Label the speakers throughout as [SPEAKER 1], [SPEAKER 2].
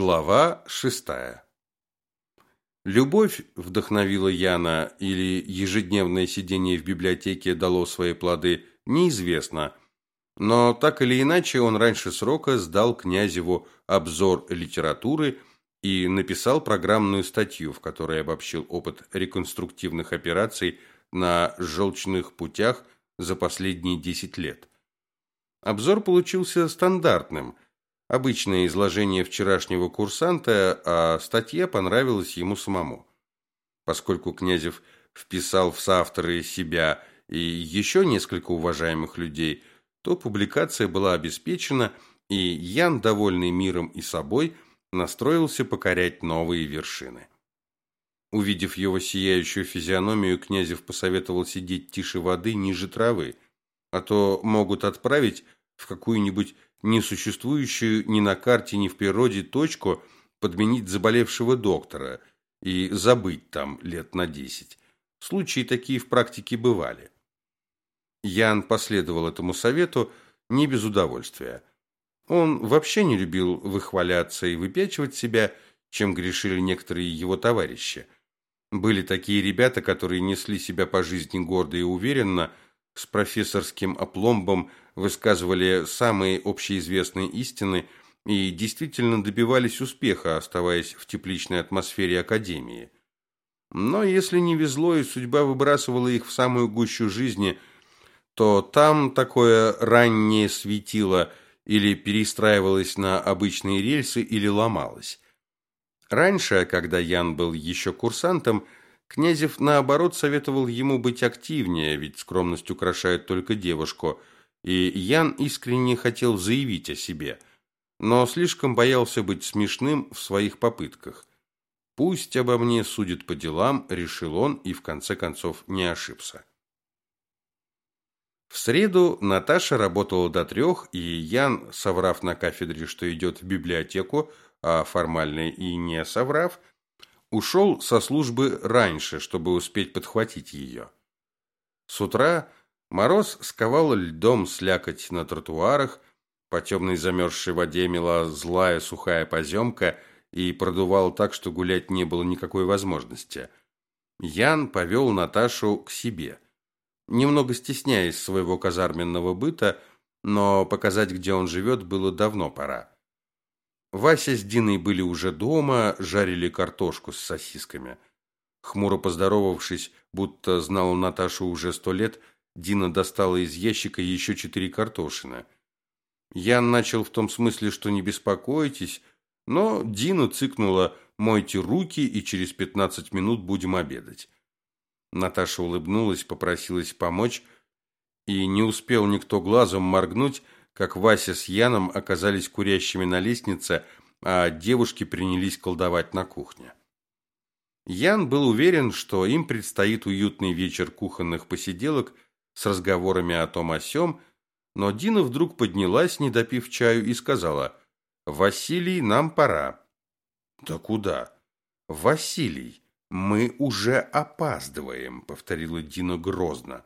[SPEAKER 1] Глава шестая. Любовь вдохновила Яна или ежедневное сидение в библиотеке дало свои плоды, неизвестно. Но так или иначе он раньше срока сдал Князеву обзор литературы и написал программную статью, в которой обобщил опыт реконструктивных операций на желчных путях за последние 10 лет. Обзор получился стандартным – Обычное изложение вчерашнего курсанта, а статья понравилась ему самому. Поскольку Князев вписал в соавторы себя и еще несколько уважаемых людей, то публикация была обеспечена, и Ян, довольный миром и собой, настроился покорять новые вершины. Увидев его сияющую физиономию, Князев посоветовал сидеть тише воды ниже травы, а то могут отправить в какую-нибудь несуществующую ни на карте, ни в природе точку подменить заболевшего доктора и забыть там лет на десять. Случаи такие в практике бывали. Ян последовал этому совету не без удовольствия. Он вообще не любил выхваляться и выпячивать себя, чем грешили некоторые его товарищи. Были такие ребята, которые несли себя по жизни гордо и уверенно, с профессорским опломбом высказывали самые общеизвестные истины и действительно добивались успеха, оставаясь в тепличной атмосфере академии. Но если не везло и судьба выбрасывала их в самую гущу жизни, то там такое раннее светило или перестраивалось на обычные рельсы, или ломалось. Раньше, когда Ян был еще курсантом, Князев, наоборот, советовал ему быть активнее, ведь скромность украшает только девушку, и Ян искренне хотел заявить о себе, но слишком боялся быть смешным в своих попытках. «Пусть обо мне судят по делам», — решил он и в конце концов не ошибся. В среду Наташа работала до трех, и Ян, соврав на кафедре, что идет в библиотеку, а формально и не соврав, ушел со службы раньше, чтобы успеть подхватить ее. С утра мороз сковал льдом слякоть на тротуарах, по темной замерзшей воде мела злая сухая поземка и продувал так, что гулять не было никакой возможности. Ян повел Наташу к себе. Немного стесняясь своего казарменного быта, но показать, где он живет, было давно пора. Вася с Диной были уже дома, жарили картошку с сосисками. Хмуро поздоровавшись, будто знала Наташу уже сто лет, Дина достала из ящика еще четыре картошины. Я начал в том смысле, что не беспокойтесь, но Дина цыкнула «мойте руки, и через пятнадцать минут будем обедать». Наташа улыбнулась, попросилась помочь, и не успел никто глазом моргнуть, как Вася с Яном оказались курящими на лестнице, а девушки принялись колдовать на кухне. Ян был уверен, что им предстоит уютный вечер кухонных посиделок с разговорами о том о сём, но Дина вдруг поднялась, не допив чаю, и сказала «Василий, нам пора». «Да куда?» «Василий, мы уже опаздываем», — повторила Дина грозно.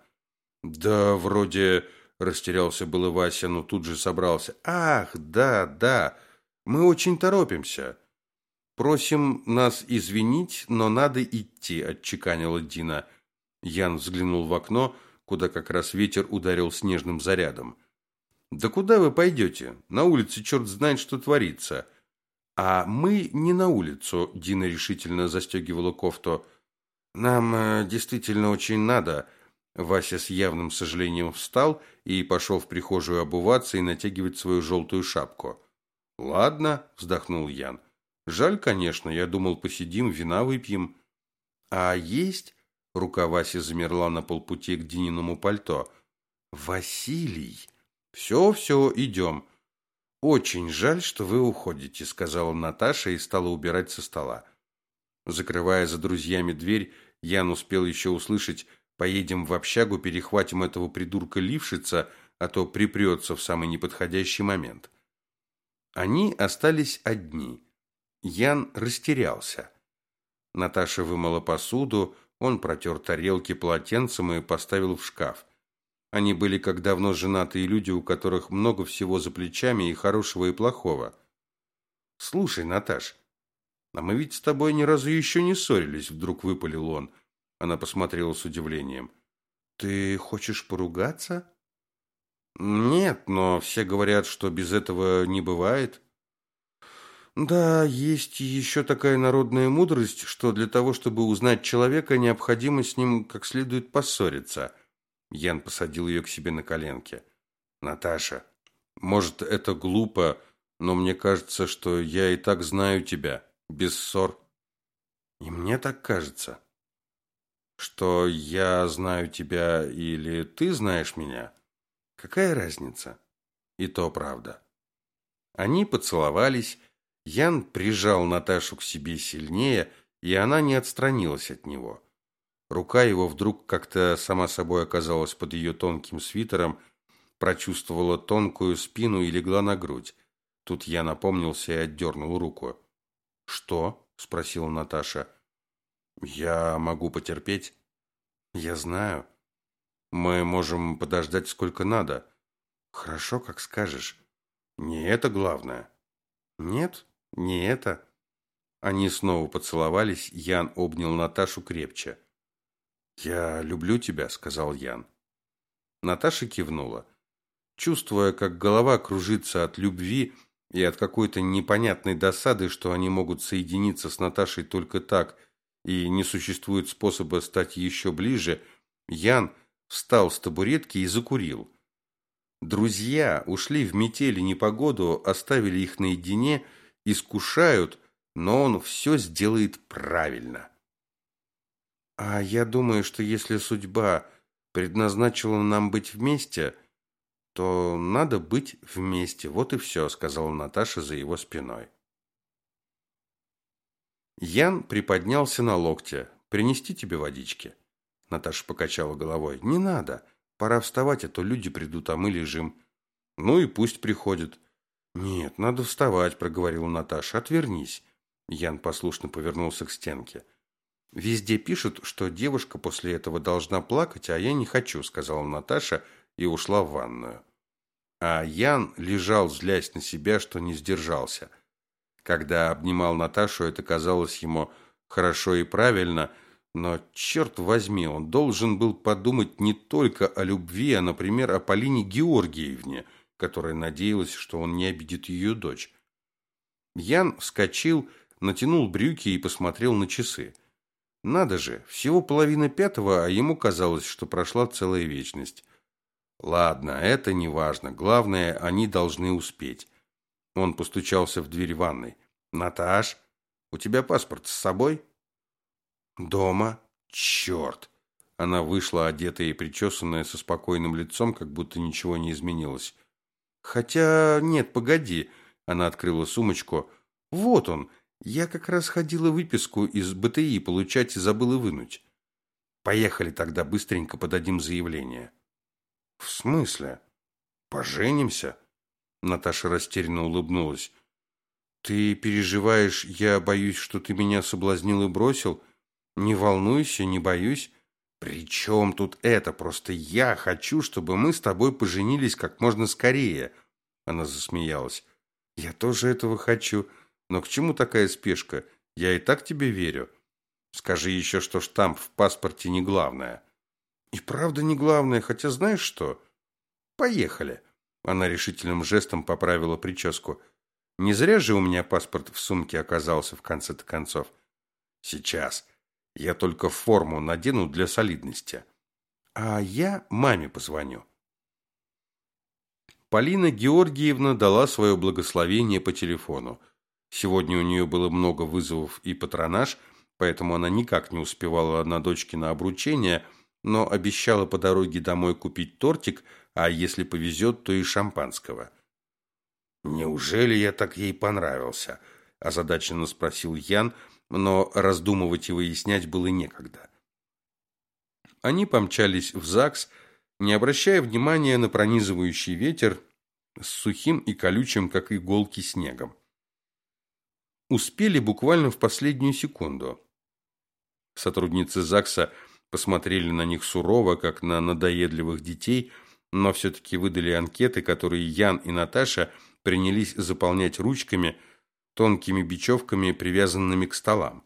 [SPEAKER 1] «Да вроде Растерялся было Вася, но тут же собрался. Ах, да, да. Мы очень торопимся. Просим нас извинить, но надо идти, отчеканила Дина. Ян взглянул в окно, куда как раз ветер ударил снежным зарядом. Да куда вы пойдете? На улице черт знает, что творится. А мы не на улицу, Дина решительно застегивала кофту. Нам э, действительно очень надо. Вася с явным сожалением встал и пошел в прихожую обуваться и натягивать свою желтую шапку. «Ладно», – вздохнул Ян. «Жаль, конечно, я думал, посидим, вина выпьем». «А есть?» – рука Васи замерла на полпути к Дининому пальто. «Василий!» «Все-все, идем». «Очень жаль, что вы уходите», – сказала Наташа и стала убирать со стола. Закрывая за друзьями дверь, Ян успел еще услышать Поедем в общагу, перехватим этого придурка Лившица, а то припрется в самый неподходящий момент. Они остались одни. Ян растерялся. Наташа вымыла посуду, он протер тарелки полотенцем и поставил в шкаф. Они были как давно женатые люди, у которых много всего за плечами и хорошего, и плохого. Слушай, Наташ, а мы ведь с тобой ни разу еще не ссорились, вдруг выпалил он. Она посмотрела с удивлением. Ты хочешь поругаться? Нет, но все говорят, что без этого не бывает. Да, есть еще такая народная мудрость, что для того, чтобы узнать человека, необходимо с ним как следует поссориться. Ян посадил ее к себе на коленки. Наташа, может, это глупо, но мне кажется, что я и так знаю тебя, без ссор. И мне так кажется. Что я знаю тебя или ты знаешь меня? Какая разница? И то правда. Они поцеловались, Ян прижал Наташу к себе сильнее, и она не отстранилась от него. Рука его вдруг как-то сама собой оказалась под ее тонким свитером, прочувствовала тонкую спину и легла на грудь. Тут я напомнился и отдернул руку. «Что?» – спросила Наташа. «Я могу потерпеть?» «Я знаю. Мы можем подождать сколько надо». «Хорошо, как скажешь. Не это главное». «Нет?» Не это. Они снова поцеловались, Ян обнял Наташу крепче. «Я люблю тебя», — сказал Ян. Наташа кивнула. Чувствуя, как голова кружится от любви и от какой-то непонятной досады, что они могут соединиться с Наташей только так, и не существует способа стать еще ближе, Ян встал с табуретки и закурил. Друзья ушли в метель и непогоду, оставили их наедине — искушают, но он все сделает правильно. А я думаю, что если судьба предназначила нам быть вместе, то надо быть вместе. Вот и все, сказала Наташа за его спиной. Ян приподнялся на локте. Принести тебе водички? Наташа покачала головой. Не надо. Пора вставать, а то люди придут, а мы лежим. Ну и пусть приходят. «Нет, надо вставать», – проговорила Наташа. «Отвернись». Ян послушно повернулся к стенке. «Везде пишут, что девушка после этого должна плакать, а я не хочу», – сказала Наташа и ушла в ванную. А Ян лежал, злясь на себя, что не сдержался. Когда обнимал Наташу, это казалось ему хорошо и правильно, но, черт возьми, он должен был подумать не только о любви, а, например, о Полине Георгиевне – которая надеялась, что он не обидит ее дочь. Ян вскочил, натянул брюки и посмотрел на часы. Надо же, всего половина пятого, а ему казалось, что прошла целая вечность. Ладно, это не важно. Главное, они должны успеть. Он постучался в дверь ванной. Наташ, у тебя паспорт с собой? Дома. Черт. Она вышла одетая и причесанная со спокойным лицом, как будто ничего не изменилось. Хотя нет, погоди. Она открыла сумочку. Вот он. Я как раз ходила выписку из БТИ получать и забыла вынуть. Поехали тогда быстренько подадим заявление. В смысле? Поженимся? Наташа растерянно улыбнулась. Ты переживаешь, я боюсь, что ты меня соблазнил и бросил? Не волнуйся, не боюсь. «При чем тут это? Просто я хочу, чтобы мы с тобой поженились как можно скорее!» Она засмеялась. «Я тоже этого хочу. Но к чему такая спешка? Я и так тебе верю. Скажи еще, что штамп в паспорте не главное». «И правда не главное, хотя знаешь что?» «Поехали!» Она решительным жестом поправила прическу. «Не зря же у меня паспорт в сумке оказался в конце-то концов». «Сейчас!» Я только форму надену для солидности. А я маме позвоню. Полина Георгиевна дала свое благословение по телефону. Сегодня у нее было много вызовов и патронаж, поэтому она никак не успевала на дочке на обручение, но обещала по дороге домой купить тортик, а если повезет, то и шампанского. «Неужели я так ей понравился?» – озадаченно спросил Ян – но раздумывать и выяснять было некогда. Они помчались в ЗАГС, не обращая внимания на пронизывающий ветер с сухим и колючим, как иголки, снегом. Успели буквально в последнюю секунду. Сотрудницы ЗАГСа посмотрели на них сурово, как на надоедливых детей, но все-таки выдали анкеты, которые Ян и Наташа принялись заполнять ручками – тонкими бечевками, привязанными к столам.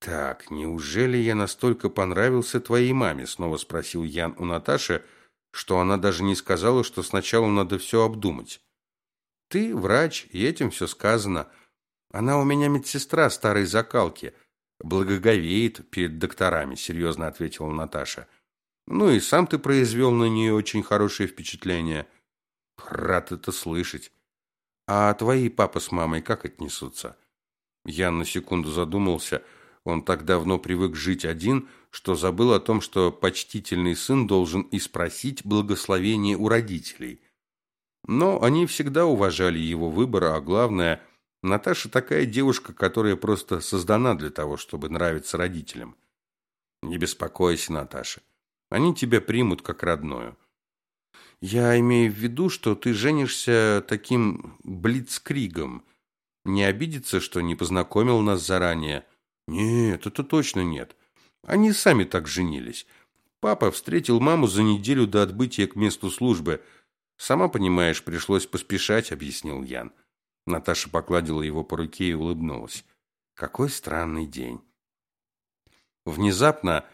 [SPEAKER 1] «Так, неужели я настолько понравился твоей маме?» снова спросил Ян у Наташи, что она даже не сказала, что сначала надо все обдумать. «Ты врач, и этим все сказано. Она у меня медсестра старой закалки, благоговеет перед докторами», серьезно ответила Наташа. «Ну и сам ты произвел на нее очень хорошее впечатление. Рад это слышать. А твои папа с мамой как отнесутся?» Ян на секунду задумался – он так давно привык жить один, что забыл о том, что почтительный сын должен и спросить благословение у родителей. Но они всегда уважали его выбор, а главное, Наташа такая девушка, которая просто создана для того, чтобы нравиться родителям. Не беспокойся, Наташа. Они тебя примут как родную. Я имею в виду, что ты женишься таким блицкригом. Не обидится, что не познакомил нас заранее. Нет, это точно нет. Они сами так женились. Папа встретил маму за неделю до отбытия к месту службы. Сама понимаешь, пришлось поспешать, объяснил Ян. Наташа погладила его по руке и улыбнулась. Какой странный день. Внезапно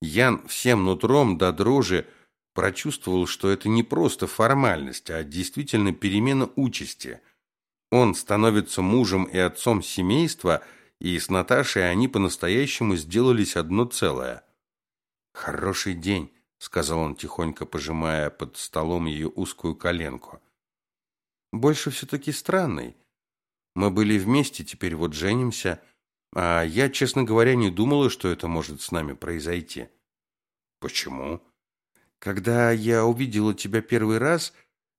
[SPEAKER 1] Ян всем нутром до дрожи прочувствовал, что это не просто формальность, а действительно перемена участи. Он становится мужем и отцом семейства – и с Наташей они по-настоящему сделались одно целое. «Хороший день», — сказал он, тихонько пожимая под столом ее узкую коленку. «Больше все-таки странный. Мы были вместе, теперь вот женимся, а я, честно говоря, не думала, что это может с нами произойти». «Почему?» «Когда я увидела тебя первый раз,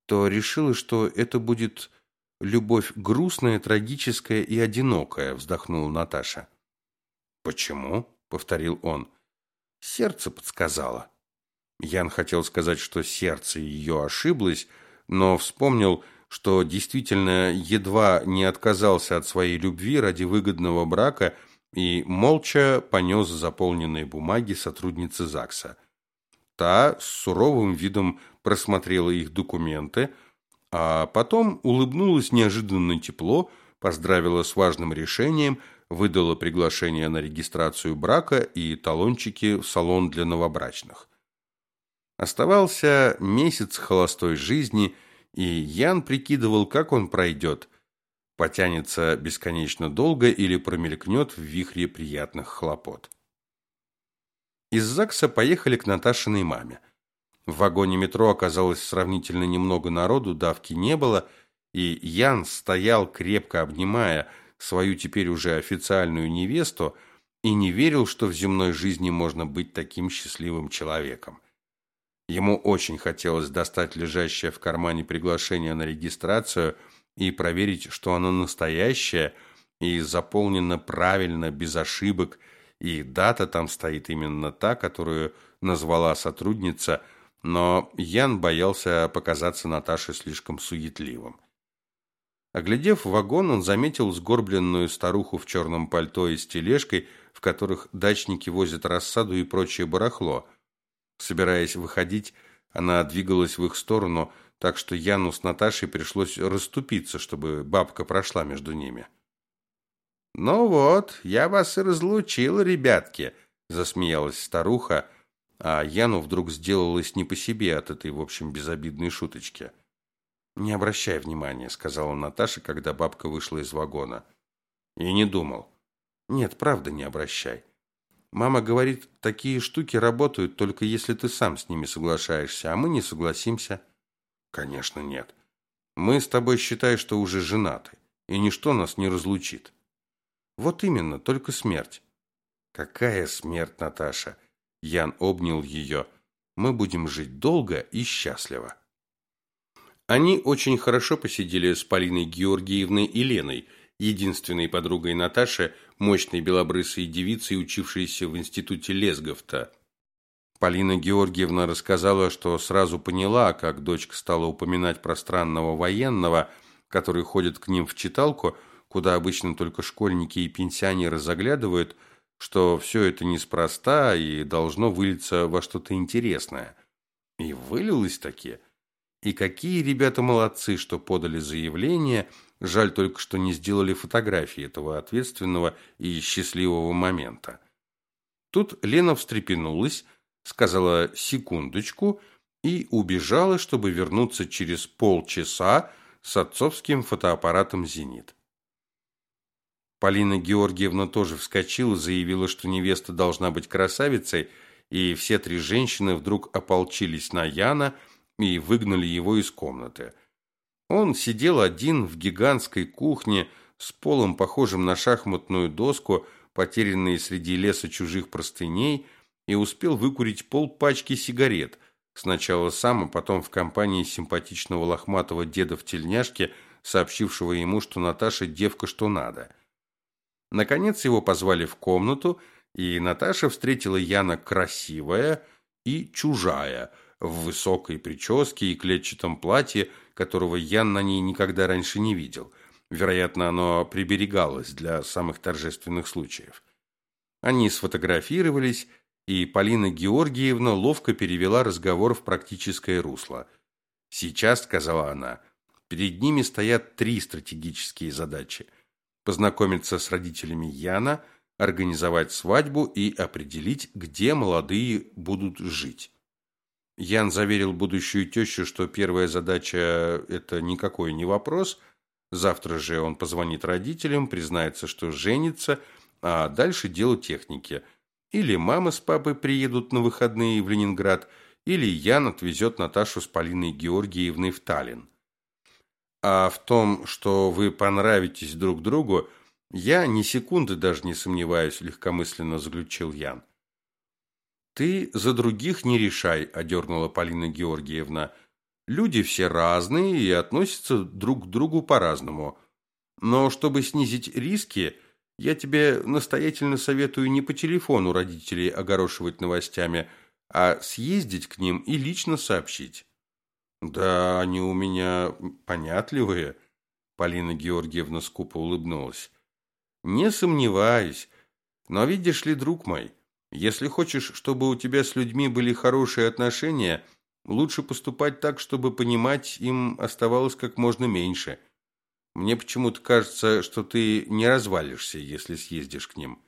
[SPEAKER 1] то решила, что это будет любовь грустная, трагическая и одинокая, вздохнула Наташа. Почему? повторил он. Сердце подсказало. Ян хотел сказать, что сердце ее ошиблось, но вспомнил, что действительно едва не отказался от своей любви ради выгодного брака и молча понес заполненные бумаги сотрудницы ЗАГСа. Та с суровым видом просмотрела их документы, а потом улыбнулась неожиданно тепло, поздравила с важным решением, выдала приглашение на регистрацию брака и талончики в салон для новобрачных. Оставался месяц холостой жизни, и Ян прикидывал, как он пройдет. Потянется бесконечно долго или промелькнет в вихре приятных хлопот. Из ЗАГСа поехали к Наташиной маме. В вагоне метро оказалось сравнительно немного народу, давки не было, и Ян стоял, крепко обнимая свою теперь уже официальную невесту, и не верил, что в земной жизни можно быть таким счастливым человеком. Ему очень хотелось достать лежащее в кармане приглашение на регистрацию и проверить, что оно настоящее и заполнено правильно, без ошибок, и дата там стоит именно та, которую назвала сотрудница – но Ян боялся показаться Наташе слишком суетливым. Оглядев вагон, он заметил сгорбленную старуху в черном пальто и с тележкой, в которых дачники возят рассаду и прочее барахло. Собираясь выходить, она двигалась в их сторону, так что Яну с Наташей пришлось расступиться, чтобы бабка прошла между ними. «Ну вот, я вас и разлучил, ребятки», — засмеялась старуха, — а Яну вдруг сделалось не по себе от этой, в общем, безобидной шуточки. «Не обращай внимания», — сказала Наташа, когда бабка вышла из вагона. «И не думал». «Нет, правда, не обращай. Мама говорит, такие штуки работают только если ты сам с ними соглашаешься, а мы не согласимся». «Конечно, нет. Мы с тобой считай, что уже женаты, и ничто нас не разлучит». «Вот именно, только смерть». «Какая смерть, Наташа?» Ян обнял ее. Мы будем жить долго и счастливо. Они очень хорошо посидели с Полиной Георгиевной и Леной, единственной подругой Наташи, мощной белобрысой девицей, учившейся в институте Лесговта. Полина Георгиевна рассказала, что сразу поняла, как дочка стала упоминать про странного военного, который ходит к ним в читалку, куда обычно только школьники и пенсионеры заглядывают – что все это неспроста и должно вылиться во что-то интересное. И вылилось таки. И какие ребята молодцы, что подали заявление Жаль только, что не сделали фотографии этого ответственного и счастливого момента. Тут Лена встрепенулась, сказала «секундочку» и убежала, чтобы вернуться через полчаса с отцовским фотоаппаратом «Зенит». Полина Георгиевна тоже вскочила, заявила, что невеста должна быть красавицей, и все три женщины вдруг ополчились на Яна и выгнали его из комнаты. Он сидел один в гигантской кухне с полом, похожим на шахматную доску, потерянной среди леса чужих простыней, и успел выкурить полпачки сигарет, сначала сам, а потом в компании симпатичного лохматого деда в тельняшке, сообщившего ему, что Наташа девка что надо – Наконец его позвали в комнату, и Наташа встретила Яна красивая и чужая, в высокой прическе и клетчатом платье, которого Ян на ней никогда раньше не видел. Вероятно, оно приберегалось для самых торжественных случаев. Они сфотографировались, и Полина Георгиевна ловко перевела разговор в практическое русло. «Сейчас», — сказала она, — «перед ними стоят три стратегические задачи — познакомиться с родителями Яна, организовать свадьбу и определить, где молодые будут жить. Ян заверил будущую тещу, что первая задача – это никакой не вопрос. Завтра же он позвонит родителям, признается, что женится, а дальше дело техники. Или мама с папой приедут на выходные в Ленинград, или Ян отвезет Наташу с Полиной Георгиевной в Таллин. А в том, что вы понравитесь друг другу, я ни секунды даже не сомневаюсь, легкомысленно заключил Ян. Ты за других не решай, одернула Полина Георгиевна. Люди все разные и относятся друг к другу по-разному. Но чтобы снизить риски, я тебе настоятельно советую не по телефону родителей огорошивать новостями, а съездить к ним и лично сообщить. Да, они у меня понятливые, Полина Георгиевна скупо улыбнулась. Не сомневаюсь. Но видишь ли, друг мой, если хочешь, чтобы у тебя с людьми были хорошие отношения, лучше поступать так, чтобы понимать им оставалось как можно меньше. Мне почему-то кажется, что ты не развалишься, если съездишь к ним.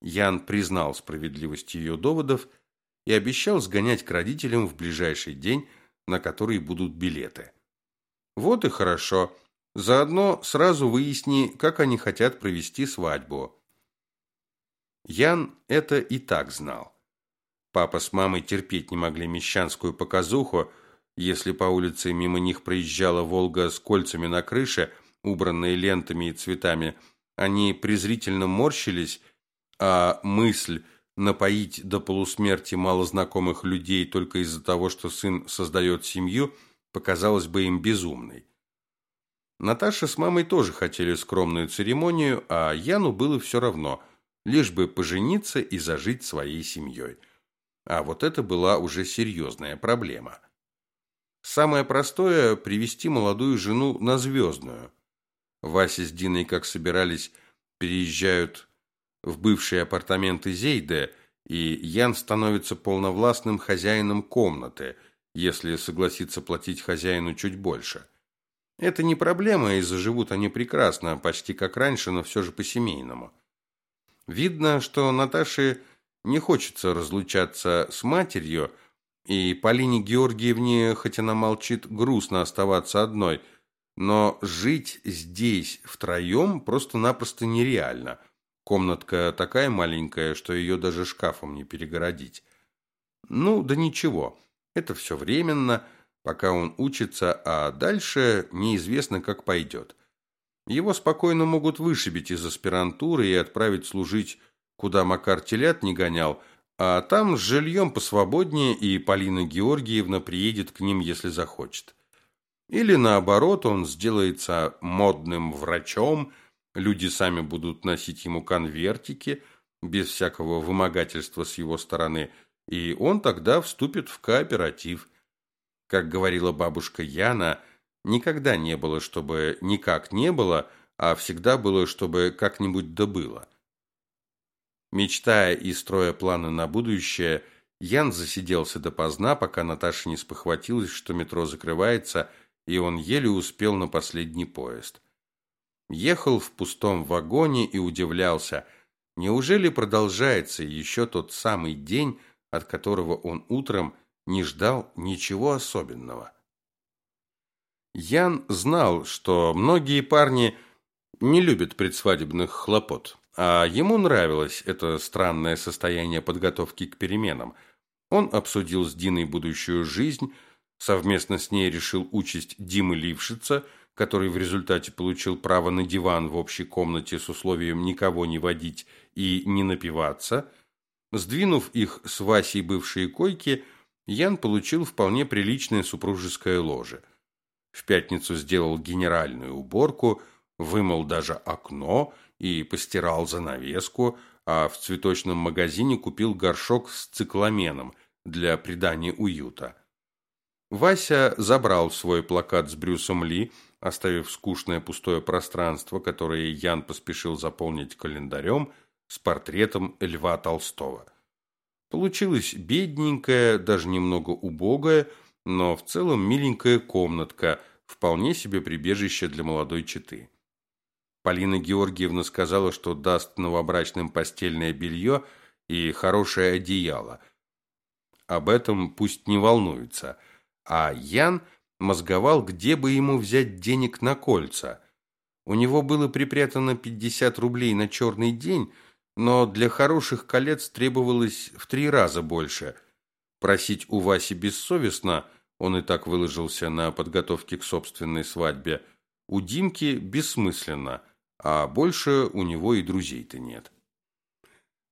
[SPEAKER 1] Ян признал справедливость ее доводов и обещал сгонять к родителям в ближайший день, на который будут билеты. Вот и хорошо. Заодно сразу выясни, как они хотят провести свадьбу. Ян это и так знал. Папа с мамой терпеть не могли мещанскую показуху, если по улице мимо них проезжала «Волга» с кольцами на крыше, убранные лентами и цветами, они презрительно морщились, а мысль – напоить до полусмерти малознакомых людей только из-за того, что сын создает семью, показалось бы им безумной. Наташа с мамой тоже хотели скромную церемонию, а Яну было все равно, лишь бы пожениться и зажить своей семьей. А вот это была уже серьезная проблема. Самое простое – привести молодую жену на звездную. Вася с Диной, как собирались, переезжают в бывшие апартаменты Зейде, и Ян становится полновластным хозяином комнаты, если согласится платить хозяину чуть больше. Это не проблема, и заживут они прекрасно, почти как раньше, но все же по-семейному. Видно, что Наташе не хочется разлучаться с матерью, и Полине Георгиевне, хоть она молчит, грустно оставаться одной, но жить здесь втроем просто-напросто нереально – Комнатка такая маленькая, что ее даже шкафом не перегородить. Ну, да ничего, это все временно, пока он учится, а дальше неизвестно, как пойдет. Его спокойно могут вышибить из аспирантуры и отправить служить, куда Макар телят не гонял, а там с жильем посвободнее, и Полина Георгиевна приедет к ним, если захочет. Или наоборот, он сделается модным врачом – Люди сами будут носить ему конвертики, без всякого вымогательства с его стороны, и он тогда вступит в кооператив. Как говорила бабушка Яна, никогда не было, чтобы никак не было, а всегда было, чтобы как-нибудь да было. Мечтая и строя планы на будущее, Ян засиделся допоздна, пока Наташа не спохватилась, что метро закрывается, и он еле успел на последний поезд – ехал в пустом вагоне и удивлялся, неужели продолжается еще тот самый день, от которого он утром не ждал ничего особенного. Ян знал, что многие парни не любят предсвадебных хлопот, а ему нравилось это странное состояние подготовки к переменам. Он обсудил с Диной будущую жизнь, совместно с ней решил участь Димы Лившица, который в результате получил право на диван в общей комнате с условием никого не водить и не напиваться. Сдвинув их с Васей бывшие койки – Ян получил вполне приличное супружеское ложе. В пятницу сделал генеральную уборку, вымыл даже окно и постирал занавеску, а в цветочном магазине купил горшок с цикламеном для придания уюта. Вася забрал свой плакат с Брюсом Ли, оставив скучное пустое пространство, которое Ян поспешил заполнить календарем с портретом Льва Толстого. Получилась бедненькая, даже немного убогая, но в целом миленькая комнатка, вполне себе прибежище для молодой четы. Полина Георгиевна сказала, что даст новобрачным постельное белье и хорошее одеяло. Об этом пусть не волнуется. А Ян мозговал, где бы ему взять денег на кольца. У него было припрятано 50 рублей на черный день – но для хороших колец требовалось в три раза больше. Просить у Васи бессовестно, он и так выложился на подготовке к собственной свадьбе, у Димки бессмысленно, а больше у него и друзей-то нет.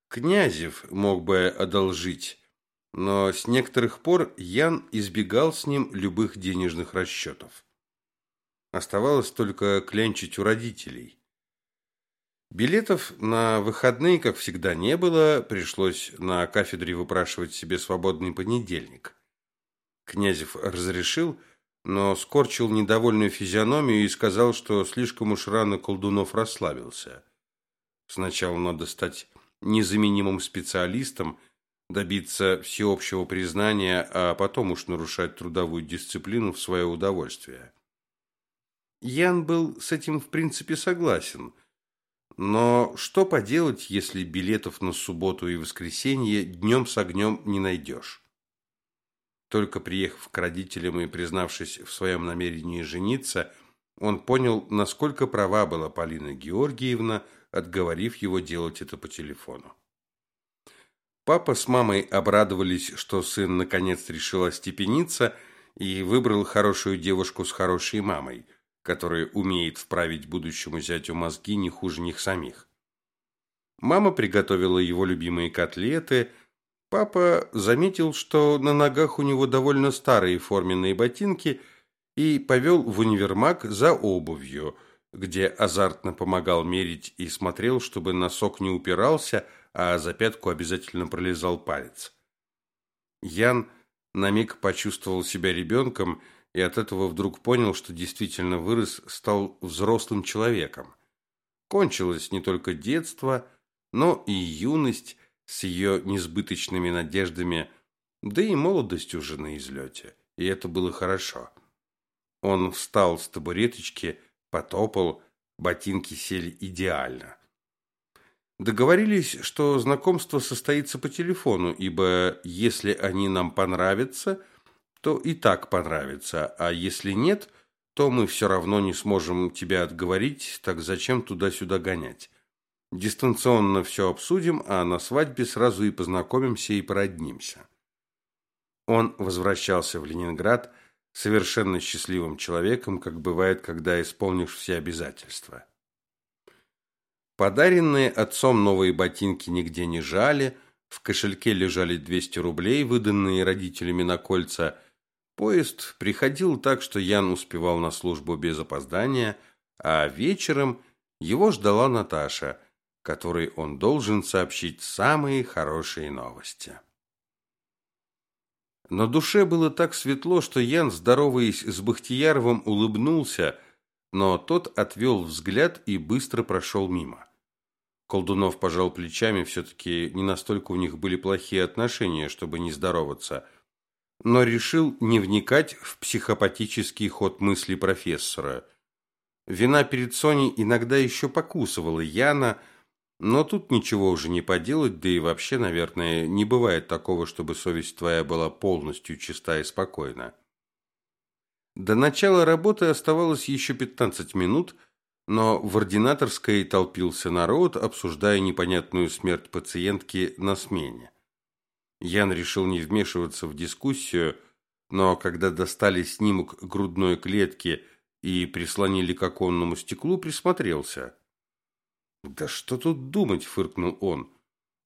[SPEAKER 1] Князев мог бы одолжить, но с некоторых пор Ян избегал с ним любых денежных расчетов. Оставалось только клянчить у родителей. Билетов на выходные, как всегда, не было, пришлось на кафедре выпрашивать себе свободный понедельник. Князев разрешил, но скорчил недовольную физиономию и сказал, что слишком уж рано Колдунов расслабился. Сначала надо стать незаменимым специалистом, добиться всеобщего признания, а потом уж нарушать трудовую дисциплину в свое удовольствие. Ян был с этим в принципе согласен – но что поделать, если билетов на субботу и воскресенье днем с огнем не найдешь? Только приехав к родителям и признавшись в своем намерении жениться, он понял, насколько права была Полина Георгиевна, отговорив его делать это по телефону. Папа с мамой обрадовались, что сын наконец решил остепениться и выбрал хорошую девушку с хорошей мамой – который умеет вправить будущему зятю мозги не хуже них самих. Мама приготовила его любимые котлеты. Папа заметил, что на ногах у него довольно старые форменные ботинки и повел в универмаг за обувью, где азартно помогал мерить и смотрел, чтобы носок не упирался, а за пятку обязательно пролезал палец. Ян на миг почувствовал себя ребенком и от этого вдруг понял, что действительно вырос, стал взрослым человеком. Кончилось не только детство, но и юность с ее несбыточными надеждами, да и молодость уже на излете, и это было хорошо. Он встал с табуреточки, потопал, ботинки сели идеально. Договорились, что знакомство состоится по телефону, ибо если они нам понравятся – то и так понравится, а если нет, то мы все равно не сможем тебя отговорить, так зачем туда-сюда гонять? Дистанционно все обсудим, а на свадьбе сразу и познакомимся и породнимся. Он возвращался в Ленинград совершенно счастливым человеком, как бывает, когда исполнишь все обязательства. Подаренные отцом новые ботинки нигде не жали, в кошельке лежали 200 рублей, выданные родителями на кольца – Поезд приходил так, что Ян успевал на службу без опоздания, а вечером его ждала Наташа, которой он должен сообщить самые хорошие новости. На душе было так светло, что Ян, здороваясь с Бахтияровым, улыбнулся, но тот отвел взгляд и быстро прошел мимо. Колдунов пожал плечами, все-таки не настолько у них были плохие отношения, чтобы не здороваться – но решил не вникать в психопатический ход мысли профессора. Вина перед Соней иногда еще покусывала Яна, но тут ничего уже не поделать, да и вообще, наверное, не бывает такого, чтобы совесть твоя была полностью чиста и спокойна. До начала работы оставалось еще 15 минут, но в ординаторской толпился народ, обсуждая непонятную смерть пациентки на смене. Ян решил не вмешиваться в дискуссию, но когда достали снимок грудной клетки и прислонили к оконному стеклу, присмотрелся. «Да что тут думать?» – фыркнул он.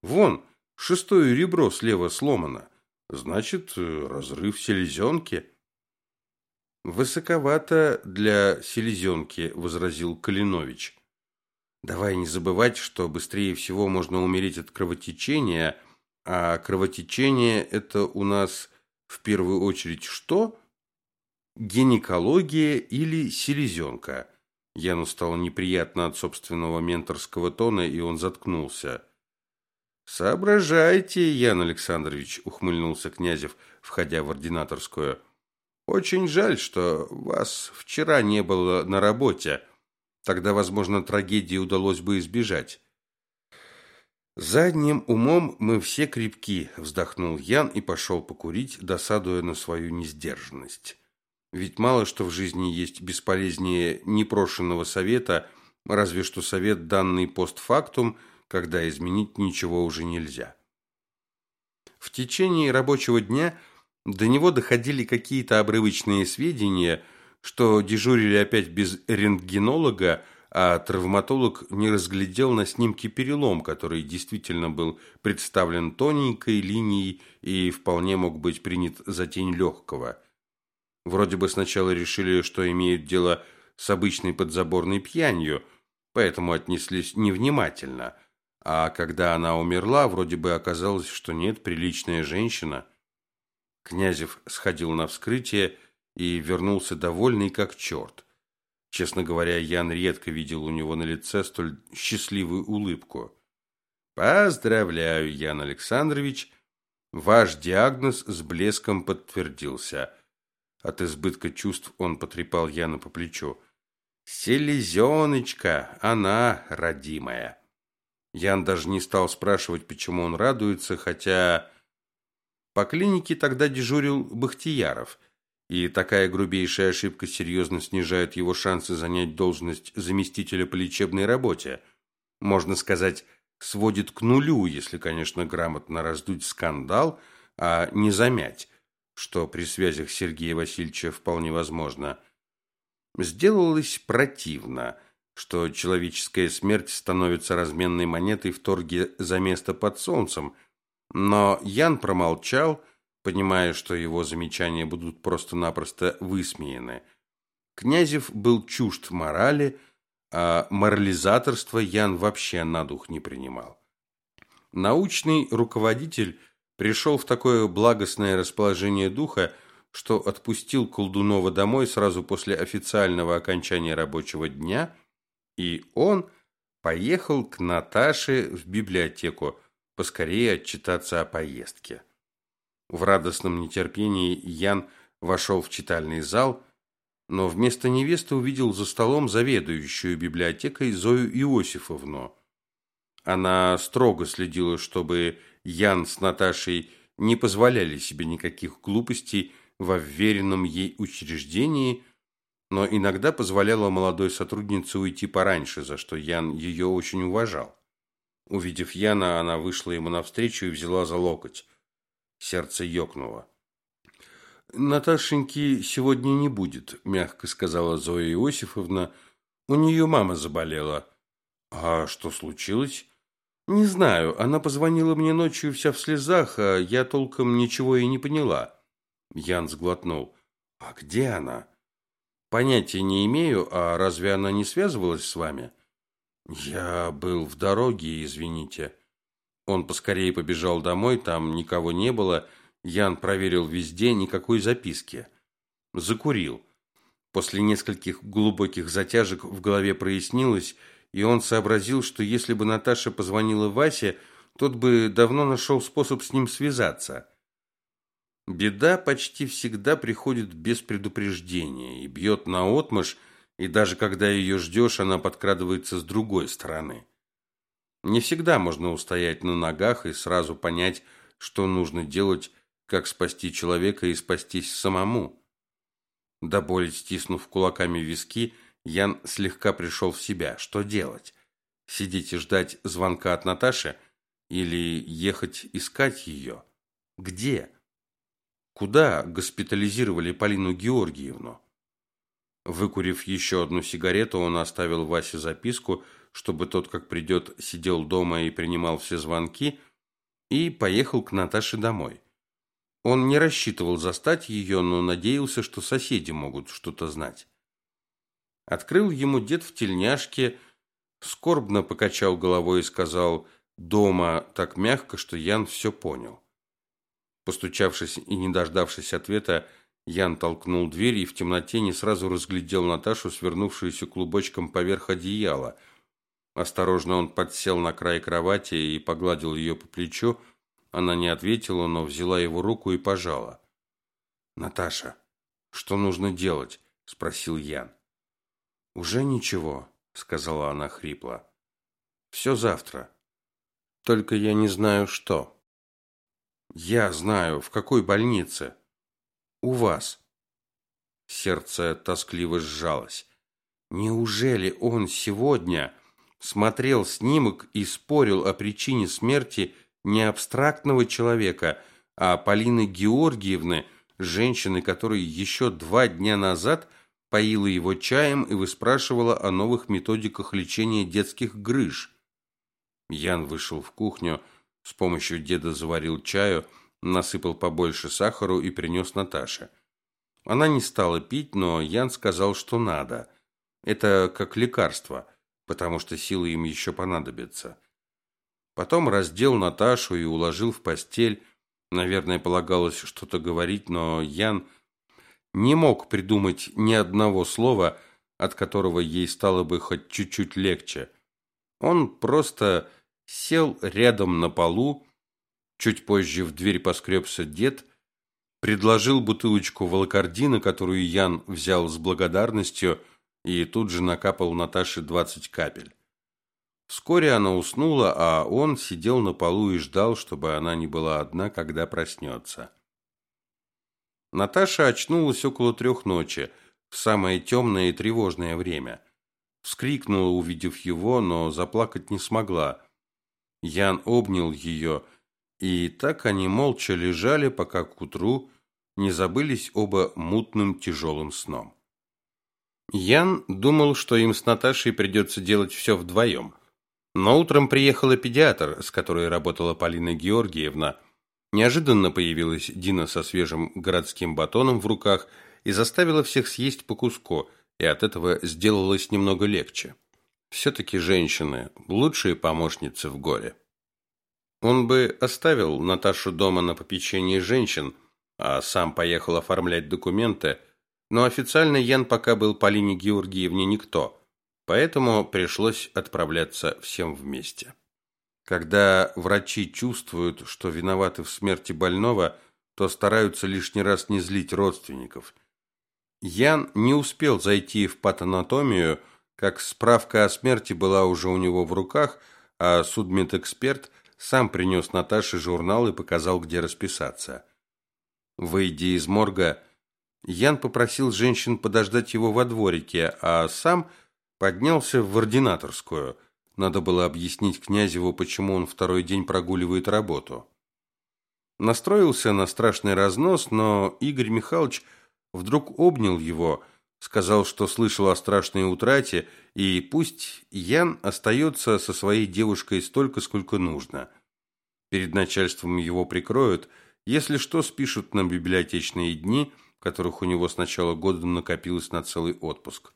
[SPEAKER 1] «Вон, шестое ребро слева сломано. Значит, разрыв селезенки». «Высоковато для селезенки», – возразил Калинович. «Давай не забывать, что быстрее всего можно умереть от кровотечения, а кровотечение – это у нас в первую очередь что? Гинекология или селезенка?» Яну стало неприятно от собственного менторского тона, и он заткнулся. «Соображайте, Ян Александрович», – ухмыльнулся Князев, входя в ординаторскую – очень жаль, что вас вчера не было на работе. Тогда, возможно, трагедии удалось бы избежать. Задним умом мы все крепки, вздохнул Ян и пошел покурить, досадуя на свою несдержанность. Ведь мало что в жизни есть бесполезнее непрошенного совета, разве что совет данный постфактум, когда изменить ничего уже нельзя. В течение рабочего дня до него доходили какие-то обрывочные сведения, что дежурили опять без рентгенолога, а травматолог не разглядел на снимке перелом, который действительно был представлен тоненькой линией и вполне мог быть принят за тень легкого. Вроде бы сначала решили, что имеют дело с обычной подзаборной пьянью, поэтому отнеслись невнимательно, а когда она умерла, вроде бы оказалось, что нет, приличная женщина – Князев сходил на вскрытие и вернулся довольный как черт. Честно говоря, Ян редко видел у него на лице столь счастливую улыбку. «Поздравляю, Ян Александрович! Ваш диагноз с блеском подтвердился». От избытка чувств он потрепал Яна по плечу. «Селезеночка, она родимая». Ян даже не стал спрашивать, почему он радуется, хотя по клинике тогда дежурил Бахтияров, и такая грубейшая ошибка серьезно снижает его шансы занять должность заместителя по лечебной работе. Можно сказать, сводит к нулю, если, конечно, грамотно раздуть скандал, а не замять, что при связях Сергея Васильевича вполне возможно. Сделалось противно, что человеческая смерть становится разменной монетой в торге за место под солнцем – но Ян промолчал, понимая, что его замечания будут просто-напросто высмеяны. Князев был чужд морали, а морализаторство Ян вообще на дух не принимал. Научный руководитель пришел в такое благостное расположение духа, что отпустил Колдунова домой сразу после официального окончания рабочего дня, и он поехал к Наташе в библиотеку, поскорее отчитаться о поездке. В радостном нетерпении Ян вошел в читальный зал, но вместо невесты увидел за столом заведующую библиотекой Зою Иосифовну. Она строго следила, чтобы Ян с Наташей не позволяли себе никаких глупостей во вверенном ей учреждении, но иногда позволяла молодой сотруднице уйти пораньше, за что Ян ее очень уважал. Увидев Яна, она вышла ему навстречу и взяла за локоть. Сердце ёкнуло. «Наташеньки сегодня не будет», – мягко сказала Зоя Иосифовна. «У нее мама заболела». «А что случилось?» «Не знаю. Она позвонила мне ночью вся в слезах, а я толком ничего и не поняла». Ян сглотнул. «А где она?» «Понятия не имею. А разве она не связывалась с вами?» Я был в дороге, извините. Он поскорее побежал домой, там никого не было. Ян проверил везде, никакой записки. Закурил. После нескольких глубоких затяжек в голове прояснилось, и он сообразил, что если бы Наташа позвонила Васе, тот бы давно нашел способ с ним связаться. Беда почти всегда приходит без предупреждения и бьет наотмашь, и даже когда ее ждешь, она подкрадывается с другой стороны. Не всегда можно устоять на ногах и сразу понять, что нужно делать, как спасти человека и спастись самому. До боли стиснув кулаками виски, Ян слегка пришел в себя. Что делать? Сидеть и ждать звонка от Наташи или ехать искать ее? Где? Куда госпитализировали Полину Георгиевну? Выкурив еще одну сигарету, он оставил Васе записку, чтобы тот, как придет, сидел дома и принимал все звонки, и поехал к Наташе домой. Он не рассчитывал застать ее, но надеялся, что соседи могут что-то знать. Открыл ему дед в тельняшке, скорбно покачал головой и сказал «дома» так мягко, что Ян все понял. Постучавшись и не дождавшись ответа, Ян толкнул дверь и в темноте не сразу разглядел Наташу, свернувшуюся клубочком поверх одеяла. Осторожно он подсел на край кровати и погладил ее по плечу, она не ответила, но взяла его руку и пожала. «Наташа, что нужно делать?» – спросил Ян. «Уже ничего», – сказала она хрипло. «Все завтра. Только я не знаю, что». «Я знаю, в какой больнице?» «У вас». Сердце тоскливо сжалось. «Неужели он сегодня...» смотрел снимок и спорил о причине смерти не абстрактного человека, а Полины Георгиевны, женщины, которая еще два дня назад поила его чаем и выспрашивала о новых методиках лечения детских грыж. Ян вышел в кухню, с помощью деда заварил чаю, насыпал побольше сахару и принес Наташе. Она не стала пить, но Ян сказал, что надо. Это как лекарство, потому что силы им еще понадобятся. Потом раздел Наташу и уложил в постель. Наверное, полагалось что-то говорить, но Ян не мог придумать ни одного слова, от которого ей стало бы хоть чуть-чуть легче. Он просто сел рядом на полу, чуть позже в дверь поскребся дед, предложил бутылочку волокордина, которую Ян взял с благодарностью, и тут же накапал Наташе двадцать капель. Вскоре она уснула, а он сидел на полу и ждал, чтобы она не была одна, когда проснется. Наташа очнулась около трех ночи, в самое темное и тревожное время. Вскрикнула, увидев его, но заплакать не смогла. Ян обнял ее, и так они молча лежали, пока к утру не забылись оба мутным тяжелым сном. Ян думал, что им с Наташей придется делать все вдвоем. Но утром приехала педиатр, с которой работала Полина Георгиевна. Неожиданно появилась Дина со свежим городским батоном в руках и заставила всех съесть по куску, и от этого сделалось немного легче. Все-таки женщины – лучшие помощницы в горе. Он бы оставил Наташу дома на попечении женщин, а сам поехал оформлять документы, но официально Ян пока был Полине Георгиевне никто – Поэтому пришлось отправляться всем вместе. Когда врачи чувствуют, что виноваты в смерти больного, то стараются лишний раз не злить родственников. Ян не успел зайти в патанатомию, как справка о смерти была уже у него в руках, а судмедэксперт сам принес Наташе журнал и показал, где расписаться. Выйдя из морга, Ян попросил женщин подождать его во дворике, а сам – Поднялся в ординаторскую. Надо было объяснить князеву, почему он второй день прогуливает работу. Настроился на страшный разнос, но Игорь Михайлович вдруг обнял его, сказал, что слышал о страшной утрате, и пусть Ян остается со своей девушкой столько, сколько нужно. Перед начальством его прикроют, если что, спишут на библиотечные дни, которых у него с начала года накопилось на целый отпуск.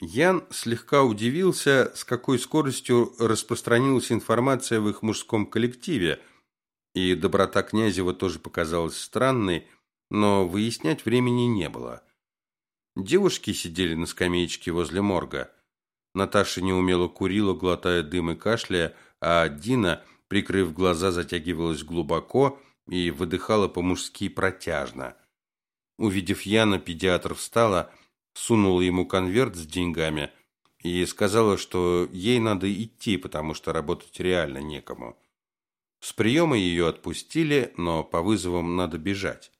[SPEAKER 1] Ян слегка удивился, с какой скоростью распространилась информация в их мужском коллективе, и доброта Князева тоже показалась странной, но выяснять времени не было. Девушки сидели на скамеечке возле морга. Наташа неумело курила, глотая дым и кашляя, а Дина, прикрыв глаза, затягивалась глубоко и выдыхала по-мужски протяжно. Увидев Яна, педиатр встала – сунула ему конверт с деньгами и сказала, что ей надо идти, потому что работать реально некому. С приема ее отпустили, но по вызовам надо бежать.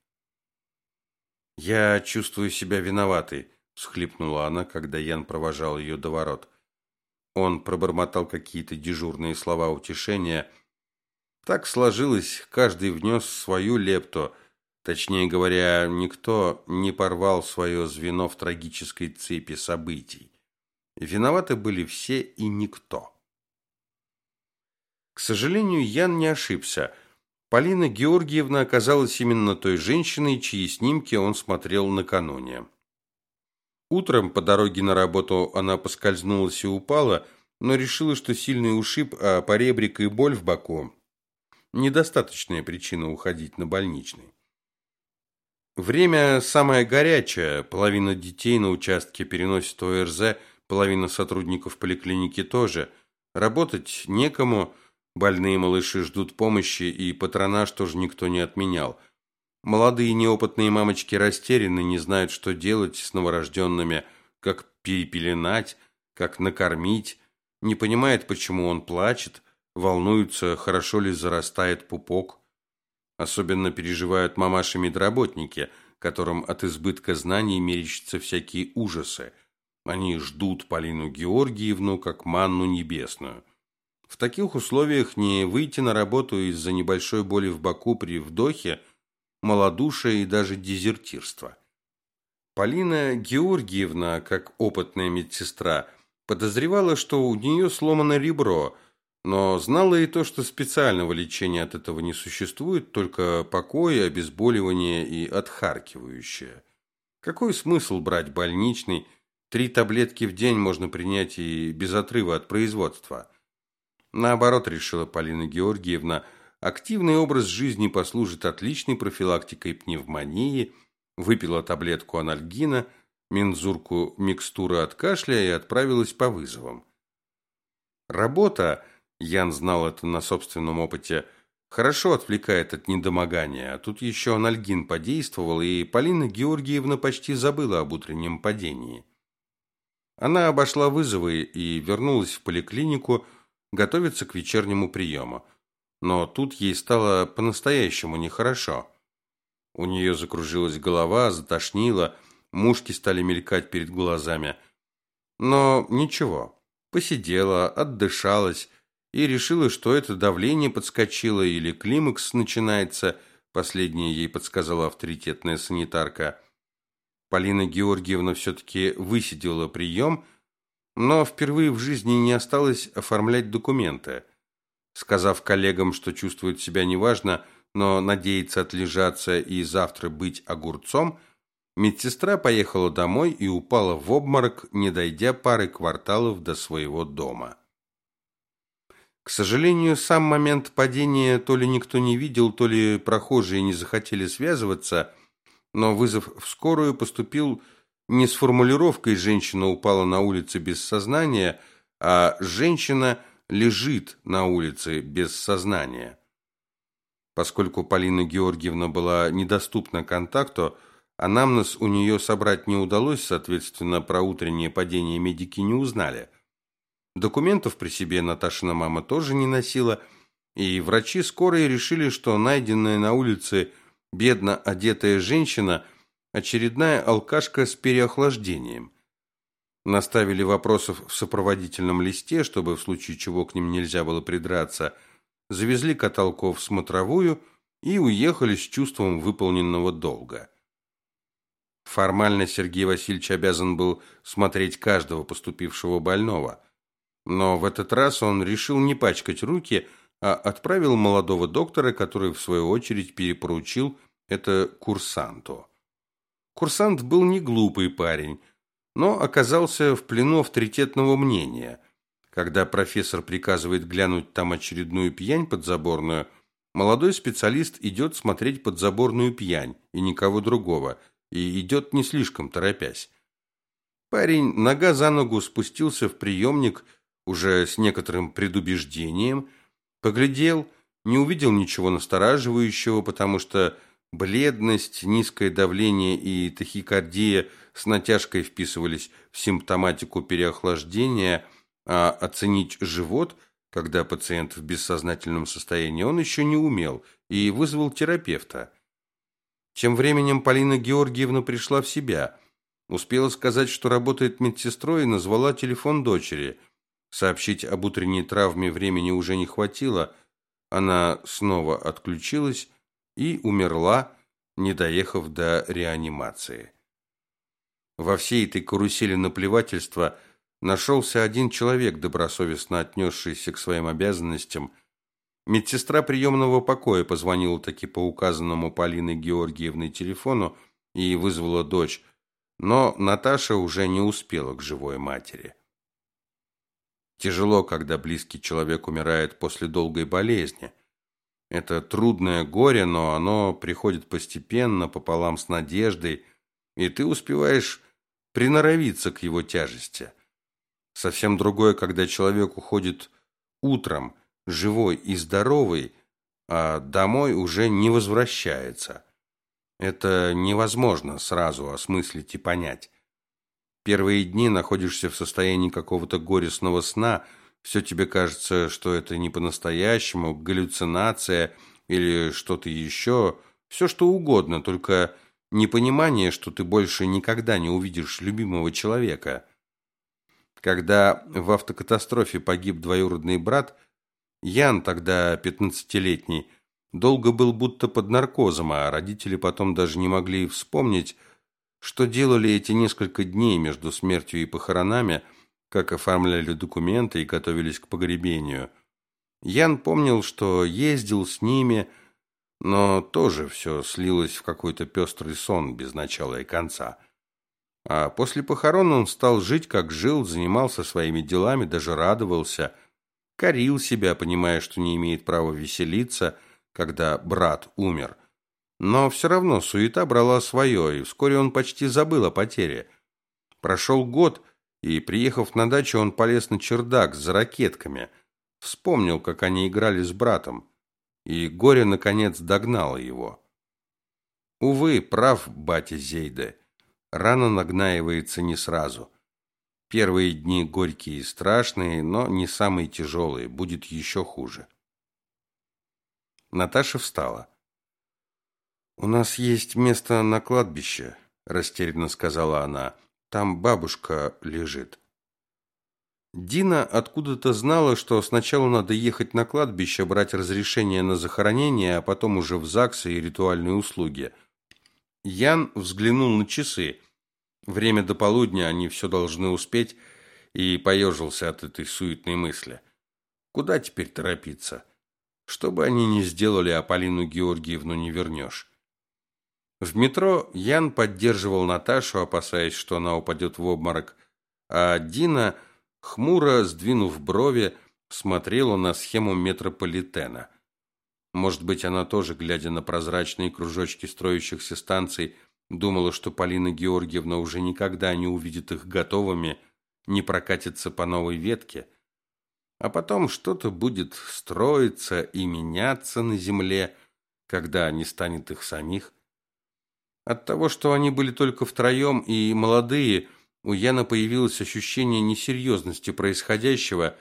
[SPEAKER 1] «Я чувствую себя виноватой», – всхлипнула она, когда Ян провожал ее до ворот. Он пробормотал какие-то дежурные слова утешения. Так сложилось, каждый внес свою лепту. Точнее говоря, никто не порвал свое звено в трагической цепи событий. Виноваты были все и никто. К сожалению, Ян не ошибся. Полина Георгиевна оказалась именно той женщиной, чьи снимки он смотрел накануне. Утром по дороге на работу она поскользнулась и упала, но решила, что сильный ушиб, а поребрик и боль в боку – недостаточная причина уходить на больничный. Время самое горячее, половина детей на участке переносит ОРЗ, половина сотрудников поликлиники тоже. Работать некому, больные малыши ждут помощи, и патронаж тоже никто не отменял – Молодые неопытные мамочки растеряны, не знают, что делать с новорожденными, как перепеленать, как накормить, не понимают, почему он плачет, волнуются, хорошо ли зарастает пупок. Особенно переживают мамаши-медработники, которым от избытка знаний мерещатся всякие ужасы. Они ждут Полину Георгиевну как манну небесную. В таких условиях не выйти на работу из-за небольшой боли в боку при вдохе – малодушие и даже дезертирство. Полина Георгиевна, как опытная медсестра, подозревала, что у нее сломано ребро, но знала и то, что специального лечения от этого не существует, только покой, обезболивание и отхаркивающее. Какой смысл брать больничный? Три таблетки в день можно принять и без отрыва от производства. Наоборот, решила Полина Георгиевна – Активный образ жизни послужит отличной профилактикой пневмонии. Выпила таблетку анальгина, мензурку микстуры от кашля и отправилась по вызовам. Работа, Ян знал это на собственном опыте, хорошо отвлекает от недомогания, а тут еще анальгин подействовал, и Полина Георгиевна почти забыла об утреннем падении. Она обошла вызовы и вернулась в поликлинику готовиться к вечернему приему – но тут ей стало по-настоящему нехорошо. У нее закружилась голова, затошнило, мушки стали мелькать перед глазами. Но ничего, посидела, отдышалась и решила, что это давление подскочило или климакс начинается, последнее ей подсказала авторитетная санитарка. Полина Георгиевна все-таки высидела прием, но впервые в жизни не осталось оформлять документы – Сказав коллегам, что чувствует себя неважно, но надеется отлежаться и завтра быть огурцом, медсестра поехала домой и упала в обморок, не дойдя пары кварталов до своего дома. К сожалению, сам момент падения то ли никто не видел, то ли прохожие не захотели связываться, но вызов в скорую поступил не с формулировкой «женщина упала на улице без сознания», а «женщина – лежит на улице без сознания. Поскольку Полина Георгиевна была недоступна контакту, анамнез у нее собрать не удалось, соответственно, про утреннее падение медики не узнали. Документов при себе Наташина мама тоже не носила, и врачи скорой решили, что найденная на улице бедно одетая женщина – очередная алкашка с переохлаждением. Наставили вопросов в сопроводительном листе, чтобы в случае чего к ним нельзя было придраться. Завезли каталков в смотровую и уехали с чувством выполненного долга. Формально Сергей Васильевич обязан был смотреть каждого поступившего больного. Но в этот раз он решил не пачкать руки, а отправил молодого доктора, который в свою очередь перепоручил это курсанту. Курсант был не глупый парень, но оказался в плену авторитетного мнения. Когда профессор приказывает глянуть там очередную пьянь подзаборную, молодой специалист идет смотреть подзаборную пьянь и никого другого, и идет не слишком торопясь. Парень нога за ногу спустился в приемник уже с некоторым предубеждением, поглядел, не увидел ничего настораживающего, потому что Бледность, низкое давление и тахикардия с натяжкой вписывались в симптоматику переохлаждения, а оценить живот, когда пациент в бессознательном состоянии, он еще не умел и вызвал терапевта. Тем временем Полина Георгиевна пришла в себя. Успела сказать, что работает медсестрой и назвала телефон дочери. Сообщить об утренней травме времени уже не хватило. Она снова отключилась и умерла, не доехав до реанимации. Во всей этой карусели наплевательства нашелся один человек, добросовестно отнесшийся к своим обязанностям. Медсестра приемного покоя позвонила таки по указанному Полиной Георгиевной телефону и вызвала дочь, но Наташа уже не успела к живой матери. Тяжело, когда близкий человек умирает после долгой болезни – это трудное горе, но оно приходит постепенно, пополам с надеждой, и ты успеваешь приноровиться к его тяжести. Совсем другое, когда человек уходит утром, живой и здоровый, а домой уже не возвращается. Это невозможно сразу осмыслить и понять. Первые дни находишься в состоянии какого-то горестного сна – все тебе кажется, что это не по-настоящему, галлюцинация или что-то еще, все что угодно, только непонимание, что ты больше никогда не увидишь любимого человека. Когда в автокатастрофе погиб двоюродный брат, Ян, тогда пятнадцатилетний, долго был будто под наркозом, а родители потом даже не могли вспомнить, что делали эти несколько дней между смертью и похоронами – как оформляли документы и готовились к погребению. Ян помнил, что ездил с ними, но тоже все слилось в какой-то пестрый сон без начала и конца. А после похорон он стал жить, как жил, занимался своими делами, даже радовался, корил себя, понимая, что не имеет права веселиться, когда брат умер. Но все равно суета брала свое, и вскоре он почти забыл о потере. Прошел год, и, приехав на дачу, он полез на чердак за ракетками. Вспомнил, как они играли с братом. И горе, наконец, догнало его. Увы, прав батя Зейде. Рана нагнаивается не сразу. Первые дни горькие и страшные, но не самые тяжелые. Будет еще хуже. Наташа встала. «У нас есть место на кладбище», – растерянно сказала она. Там бабушка лежит. Дина откуда-то знала, что сначала надо ехать на кладбище, брать разрешение на захоронение, а потом уже в ЗАГС и ритуальные услуги. Ян взглянул на часы. Время до полудня, они все должны успеть, и поежился от этой суетной мысли. Куда теперь торопиться? Что бы они ни сделали, а Полину Георгиевну не вернешь. В метро Ян поддерживал Наташу, опасаясь, что она упадет в обморок, а Дина, хмуро сдвинув брови, смотрела на схему метрополитена. Может быть, она тоже, глядя на прозрачные кружочки строящихся станций, думала, что Полина Георгиевна уже никогда не увидит их готовыми, не прокатится по новой ветке. А потом что-то будет строиться и меняться на земле, когда не станет их самих. От того, что они были только втроем и молодые, у Яна появилось ощущение несерьезности происходящего,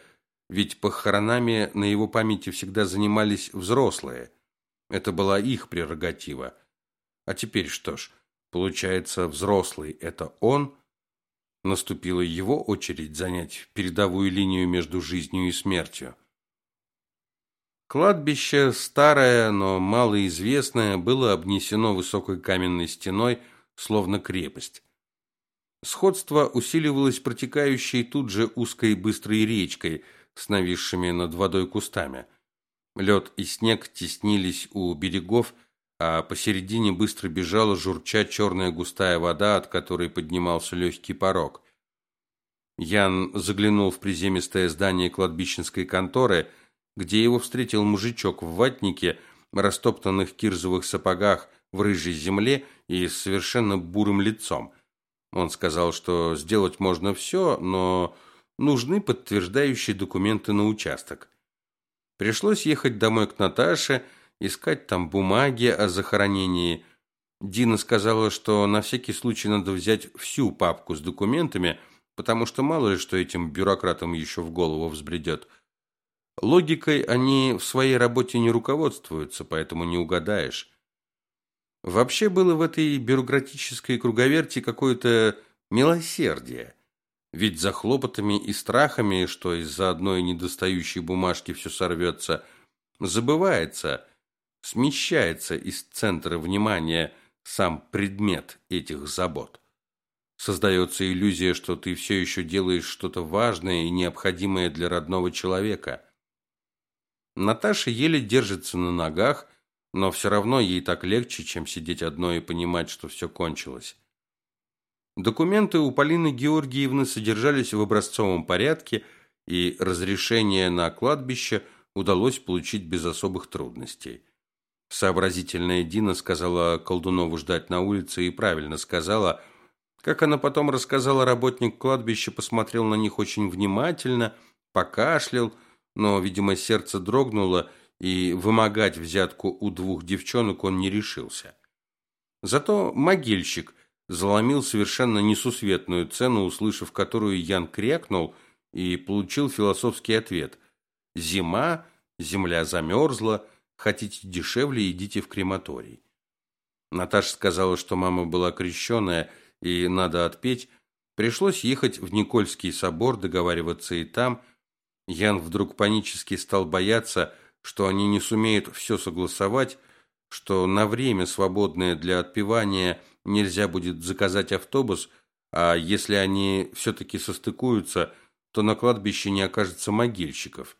[SPEAKER 1] ведь похоронами на его памяти всегда занимались взрослые. Это была их прерогатива. А теперь что ж, получается, взрослый – это он? Наступила его очередь занять передовую линию между жизнью и смертью. Кладбище, старое, но малоизвестное, было обнесено высокой каменной стеной, словно крепость. Сходство усиливалось протекающей тут же узкой быстрой речкой с нависшими над водой кустами. Лед и снег теснились у берегов, а посередине быстро бежала журча черная густая вода, от которой поднимался легкий порог. Ян заглянул в приземистое здание кладбищенской конторы – где его встретил мужичок в ватнике, растоптанных кирзовых сапогах в рыжей земле и с совершенно бурым лицом. Он сказал, что сделать можно все, но нужны подтверждающие документы на участок. Пришлось ехать домой к Наташе искать там бумаги о захоронении. Дина сказала, что на всякий случай надо взять всю папку с документами, потому что мало ли что этим бюрократам еще в голову взбредет. Логикой они в своей работе не руководствуются, поэтому не угадаешь. Вообще было в этой бюрократической круговерти какое-то милосердие. Ведь за хлопотами и страхами, что из-за одной недостающей бумажки все сорвется, забывается, смещается из центра внимания сам предмет этих забот. Создается иллюзия, что ты все еще делаешь что-то важное и необходимое для родного человека. Наташа еле держится на ногах, но все равно ей так легче, чем сидеть одной и понимать, что все кончилось. Документы у Полины Георгиевны содержались в образцовом порядке, и разрешение на кладбище удалось получить без особых трудностей. Сообразительная Дина сказала Колдунову ждать на улице и правильно сказала. Как она потом рассказала, работник кладбища посмотрел на них очень внимательно, покашлял, но, видимо, сердце дрогнуло, и вымогать взятку у двух девчонок он не решился. Зато могильщик заломил совершенно несусветную цену, услышав которую Ян крякнул и получил философский ответ. «Зима, земля замерзла, хотите дешевле, идите в крематорий». Наташа сказала, что мама была крещеная и надо отпеть. Пришлось ехать в Никольский собор, договариваться и там. Ян вдруг панически стал бояться, что они не сумеют все согласовать, что на время, свободное для отпевания, нельзя будет заказать автобус, а если они все-таки состыкуются, то на кладбище не окажется могильщиков.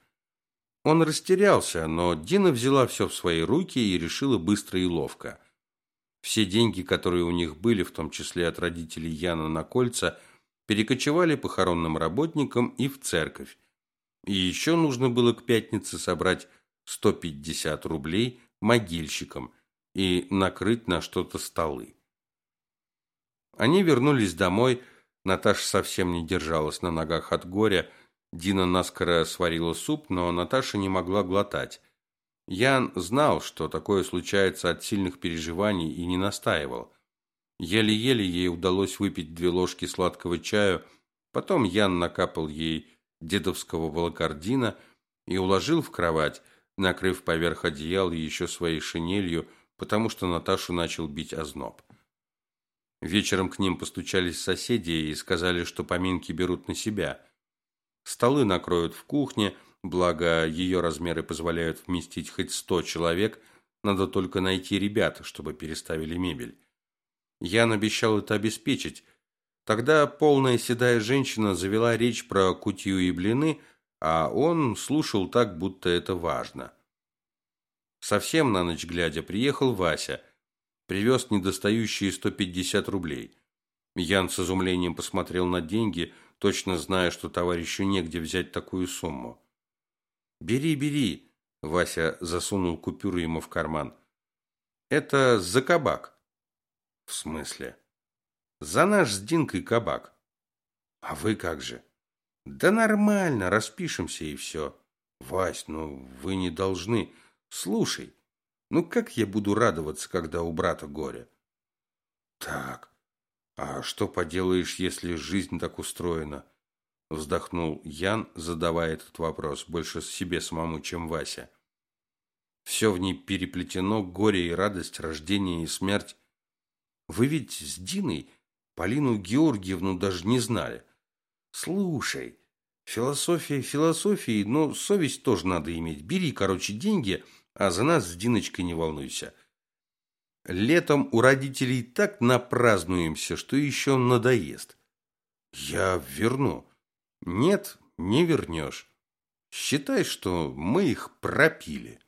[SPEAKER 1] Он растерялся, но Дина взяла все в свои руки и решила быстро и ловко. Все деньги, которые у них были, в том числе от родителей Яна на кольца, перекочевали похоронным работникам и в церковь. И еще нужно было к пятнице собрать 150 рублей могильщикам и накрыть на что-то столы. Они вернулись домой, Наташа совсем не держалась на ногах от горя, Дина наскоро сварила суп, но Наташа не могла глотать. Ян знал, что такое случается от сильных переживаний и не настаивал. Еле-еле ей удалось выпить две ложки сладкого чаю, потом Ян накапал ей дедовского волокордина и уложил в кровать, накрыв поверх одеяла еще своей шинелью, потому что Наташу начал бить озноб. Вечером к ним постучались соседи и сказали, что поминки берут на себя. Столы накроют в кухне, благо ее размеры позволяют вместить хоть сто человек, надо только найти ребят, чтобы переставили мебель. Ян обещал это обеспечить. Тогда полная седая женщина завела речь про кутью и блины – а он слушал так, будто это важно. Совсем на ночь глядя приехал Вася, привез недостающие 150 рублей. Ян с изумлением посмотрел на деньги, точно зная, что товарищу негде взять такую сумму. «Бери, бери!» – Вася засунул купюры ему в карман. «Это за кабак». «В смысле?» «За наш с Динкой кабак». «А вы как же?» Да нормально, распишемся и все. Вась, ну вы не должны. Слушай, ну как я буду радоваться, когда у брата горе? Так, а что поделаешь, если жизнь так устроена? Вздохнул Ян, задавая этот вопрос, больше себе самому, чем Вася. Все в ней переплетено, горе и радость, рождение и смерть. Вы ведь с Диной Полину Георгиевну даже не знали. Слушай, философия философией, но совесть тоже надо иметь. Бери, короче, деньги, а за нас с Диночкой не волнуйся. Летом у родителей так напразднуемся, что еще надоест. Я верну. Нет, не вернешь. Считай, что мы их пропили.